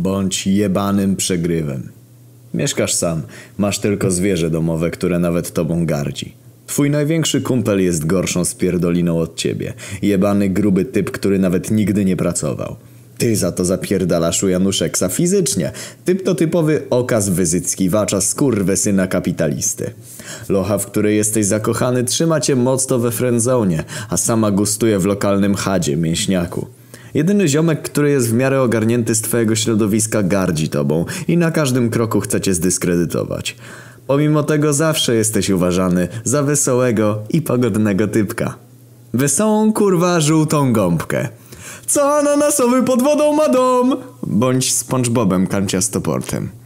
Bądź jebanym przegrywem. Mieszkasz sam, masz tylko zwierzę domowe, które nawet tobą gardzi. Twój największy kumpel jest gorszą spierdoliną od ciebie. Jebany gruby typ, który nawet nigdy nie pracował. Ty za to zapierdalasz u Januszeksa fizycznie. Typ to typowy okaz wyzyckiwacza syna kapitalisty. Locha, w której jesteś zakochany, trzyma cię mocno we friendzone, a sama gustuje w lokalnym chadzie, mięśniaku. Jedyny ziomek, który jest w miarę ogarnięty z twojego środowiska gardzi tobą i na każdym kroku chce cię zdyskredytować. Pomimo tego zawsze jesteś uważany za wesołego i pogodnego typka. Wesołą kurwa żółtą gąbkę. Co ananasowy pod wodą ma dom? Bądź SpongeBobem kanciastoportem.